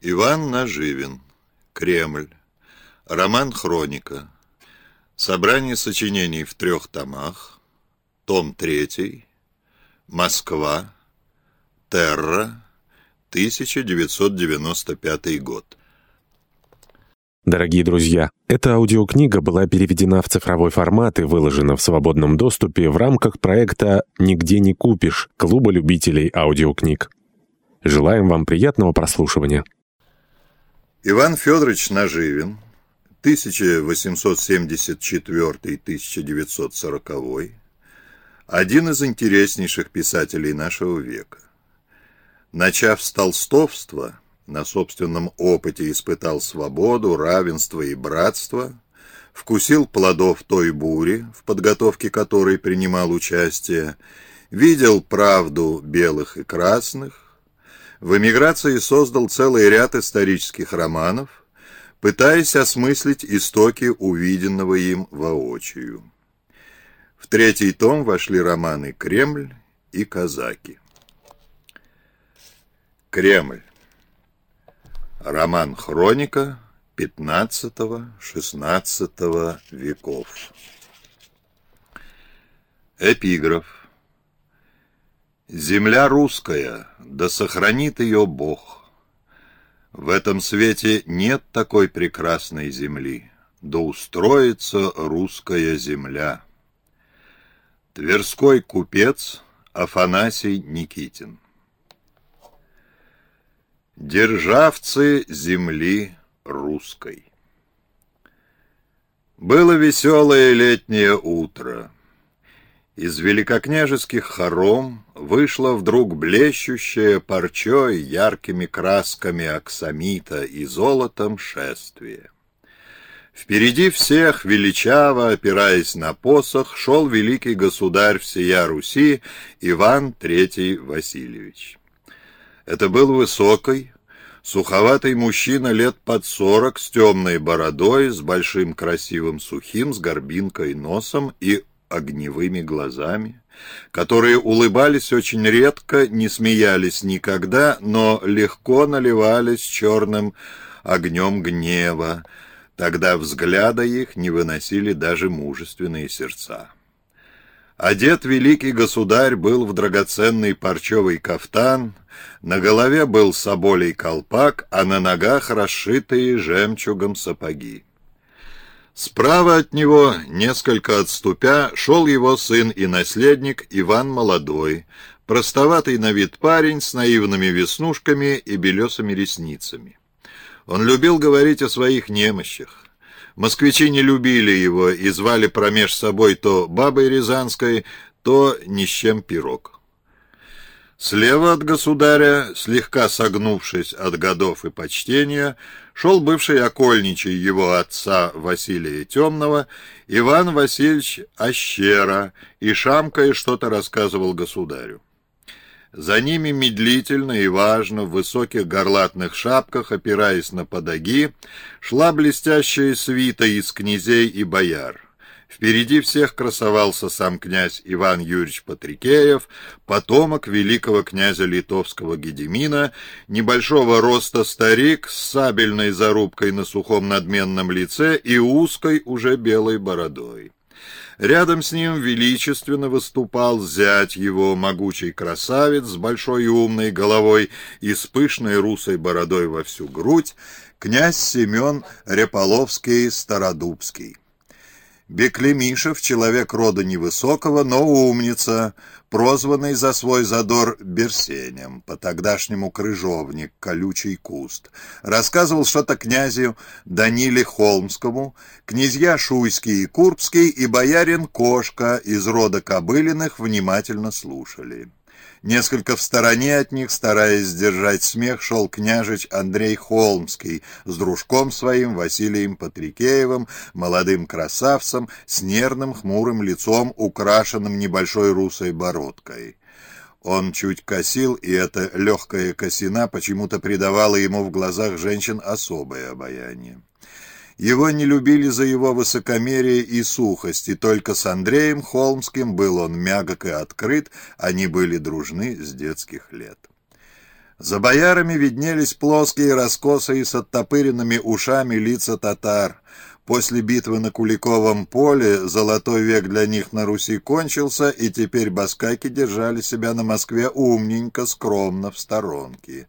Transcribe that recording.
Иван Наживин. Кремль. Роман «Хроника». Собрание сочинений в трех томах. Том 3. Москва. Терра. 1995 год. Дорогие друзья, эта аудиокнига была переведена в цифровой формат и выложена в свободном доступе в рамках проекта «Нигде не купишь» Клуба любителей аудиокниг. Желаем вам приятного прослушивания. Иван Федорович Наживин, 1874-1940, один из интереснейших писателей нашего века. Начав с толстовства, на собственном опыте испытал свободу, равенство и братство, вкусил плодов той бури, в подготовке которой принимал участие, видел правду белых и красных, в эмиграции создал целый ряд исторических романов, пытаясь осмыслить истоки увиденного им воочию. В третий том вошли романы «Кремль» и «Казаки». Кремль. Роман «Хроника» XV-XVI веков. Эпиграф. Земля русская, да сохранит ее Бог. В этом свете нет такой прекрасной земли, да устроится русская земля. Тверской купец Афанасий Никитин Державцы земли русской Было веселое летнее утро — из великокняжеских хором вышло вдруг блещущее парчой яркими красками аксамита и золотом шествие. Впереди всех, величаво, опираясь на посох, шел великий государь всея Руси Иван III Васильевич. Это был высокий, суховатый мужчина лет под сорок, с темной бородой, с большим красивым сухим, с горбинкой носом и огневыми глазами, которые улыбались очень редко, не смеялись никогда, но легко наливались черным огнем гнева, тогда взгляда их не выносили даже мужественные сердца. Одет великий государь был в драгоценный парчевый кафтан, на голове был соболей колпак, а на ногах расшитые жемчугом сапоги. Справа от него, несколько отступя, шел его сын и наследник Иван Молодой, простоватый на вид парень с наивными веснушками и белесыми ресницами. Он любил говорить о своих немощах. Москвичи не любили его и звали промеж собой то бабой Рязанской, то ни с чем пирог. Слева от государя, слегка согнувшись от годов и почтения, шел бывший окольничий его отца Василия Темного, Иван Васильевич Ощера, и шамкая что-то рассказывал государю. За ними медлительно и важно, в высоких горлатных шапках, опираясь на подоги, шла блестящая свита из князей и бояр. Впереди всех красовался сам князь Иван Юрьевич Патрикеев, потомок великого князя литовского Гедемина, небольшого роста старик с сабельной зарубкой на сухом надменном лице и узкой уже белой бородой. Рядом с ним величественно выступал зять его, могучий красавец с большой и умной головой и с пышной русой бородой во всю грудь, князь Семен Реполовский-Стародубский. Беклемишев, человек рода невысокого, но умница, прозванный за свой задор Берсенем, по-тогдашнему крыжовник, колючий куст, рассказывал что-то князю Даниле Холмскому, князья Шуйский и Курбский и боярин Кошка из рода Кобылиных внимательно слушали. Несколько в стороне от них, стараясь сдержать смех, шел княжич Андрей Холмский с дружком своим Василием Патрикеевым, молодым красавцем, с нервным хмурым лицом, украшенным небольшой русой бородкой. Он чуть косил, и эта легкая косина почему-то придавала ему в глазах женщин особое обаяние. Его не любили за его высокомерие и сухость, и только с Андреем Холмским был он мягок и открыт, они были дружны с детских лет. За боярами виднелись плоские раскосы и с оттопыренными ушами лица татар. После битвы на Куликовом поле золотой век для них на Руси кончился, и теперь баскаки держали себя на Москве умненько, скромно, в сторонке.